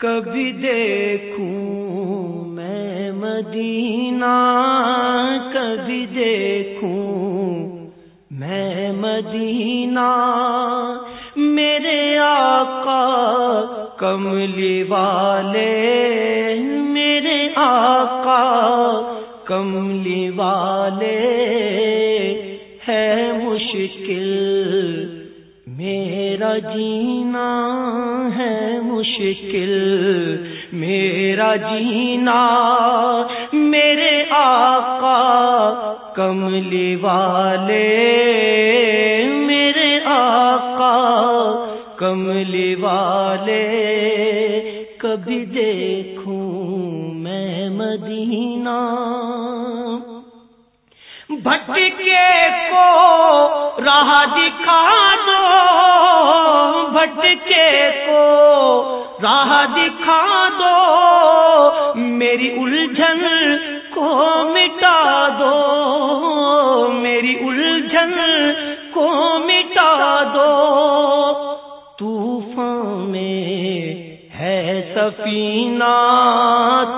کبھی دیکھوں میں مدینہ، کبھی دیکھوں میں مدینہ۔ میرے آقا کملی والے، میرے آقا کملی والے، ہے مشکل میرا جینا۔ مشکل، میرا جینا، میرے آقا، کملی والے، میرے آقا، کملی والے، کبھی دیکھوں میں مدینہ۔ بھٹکے کو راہ دکھا دو، بھٹکے کو راہ دکھا دو، میری الجھن کو مٹا دو، میری الجھن کو مٹا دو۔ طوفان میں ہے سفینہ،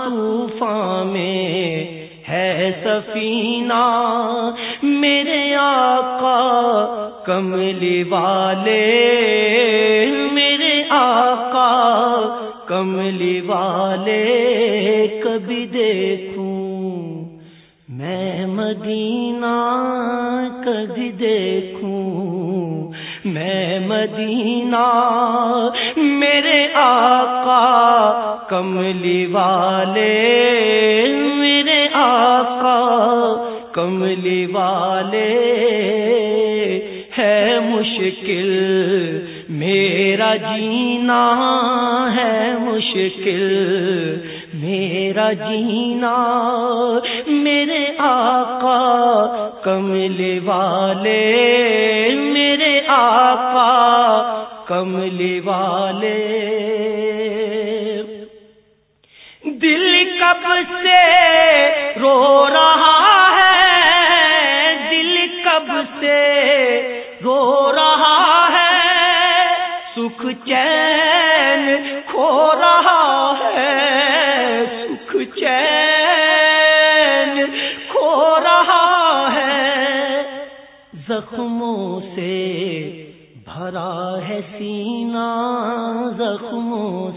طوفان میں ہے سفینہ۔ میرے آقا، کملی والے آقا کملی والے کبھی دیکھوں، میں مدینہ کبھی دیکھوں، میں مدینہ میرے آقا کملی والے، میرے آقا کملی والے، ہے مشکل میرا جینا ہے مشکل میرا جینا میرے آقا کمل والے میرے آقا کمل والے۔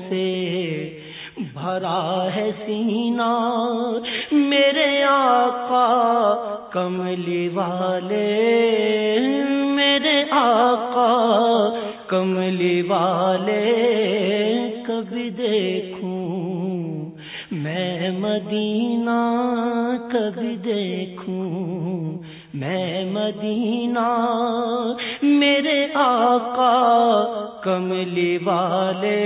سے بھرا ہے سینا میرے آقا کملی والے، میرے آقا کملی والے، کبھی دیکھوں میں مدینہ، کبھی دیکھوں میں مدینہ، میرے آقا کملی والے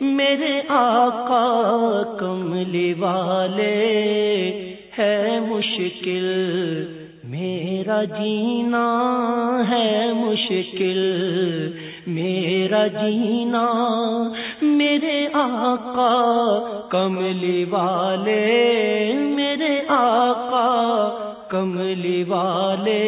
میرے آقا کملی والے ہے مشکل، میرا جینا ہے مشکل، میرا جینا، میرے آقا کملی والے میرے آقا کملی والے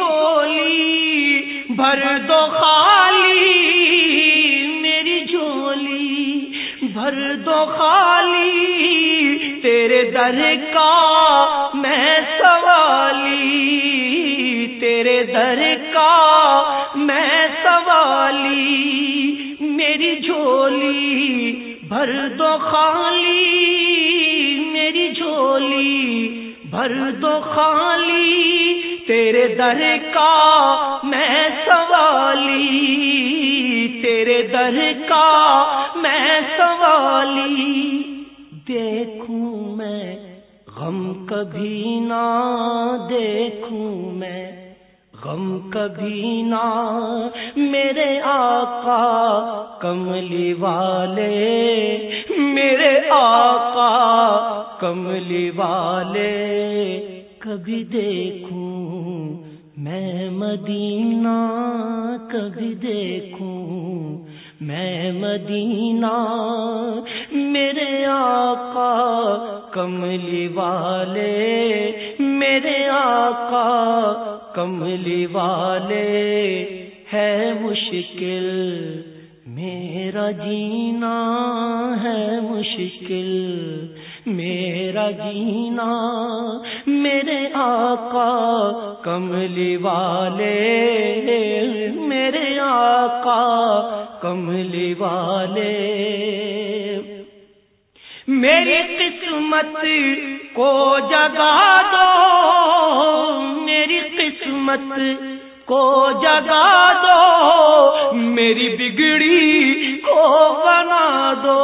جھولی، بھر دو خالی میری جھولی، بھر دو خالی تیرے در کا میں سوالی، تیرے در کا میں سوالی، میری جھولی، بھر دو خالی میری جھولی، بھر دو خالی تیرے در کا میں سوالی، تیرے در کا میں سوالی، دیکھوں میں، غم کبھی نہ دیکھوں میں، غم کبھی نہ میرے آقا، کملی والے، میرے آقا، کملی والے، کبھی دیکھوں میں مدینہ کبھی دیکھوں، میں مدینہ میرے آقا کملی والے، میرے آقا کملی والے ہے مشکل، میرا جینا ہے مشکل۔ میرا جینا، میرے آقا، کملی والے۔ میرے آقا، کملی والے۔ میری قسمت کو جگا دو، میری قسمت کو جگا دو، میری بگڑی کو بنا دو۔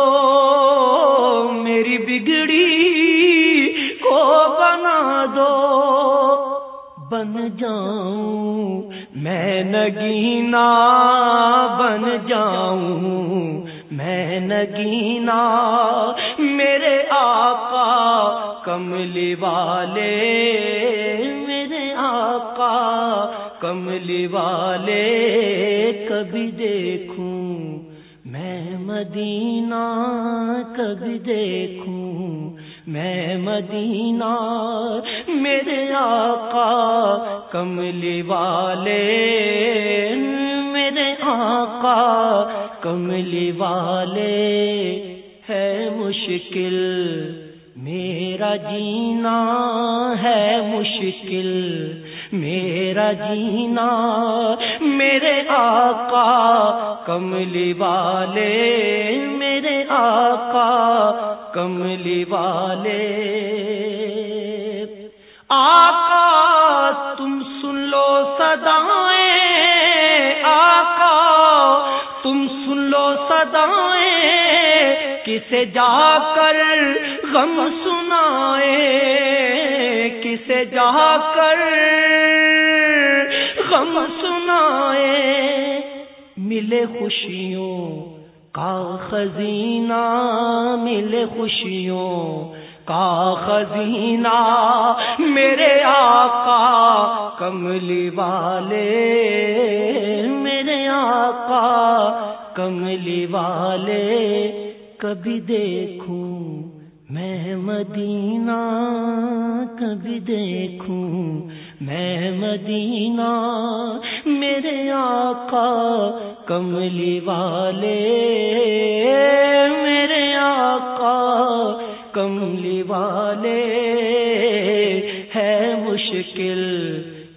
بن جاؤں، میں نگینا بن جاؤں، میں نگینا میرے آقا، کملی والے، میرے آقا، کملی والے، کبھی دیکھوں، میں مدینہ کبھی دیکھوں میں مدینہ، میرے آقا، کملی والے، میرے آقا، کملی والے، ہے مشکل، میرا جینا ہے مشکل میرا جینا، میرے آقا، کملی والے، میرے آقا، کملی والے۔ آقا، تم سن لو سدائیں آقا، تم سن لو سدائیں کسے جا کر غم سنائے۔ کسے جا کر غم سنائے، ملے خوشیوں کا خزینہ، ملے خوشیوں کا خزینہ، میرے آقا کملی والے، میرے آقا کملی والے، کبھی دیکھوں میں مدینہ کبھی دیکھوں، میں مدینہ میرے آقا کملی والے، میرے آقا کملی والے، ہے مشکل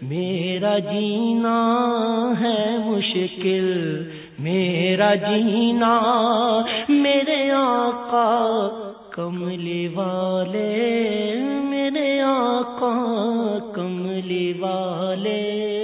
میرا جینا، ہے مشکل میرا جینا، میرے آقا کملی والے میرے آقا کملی والے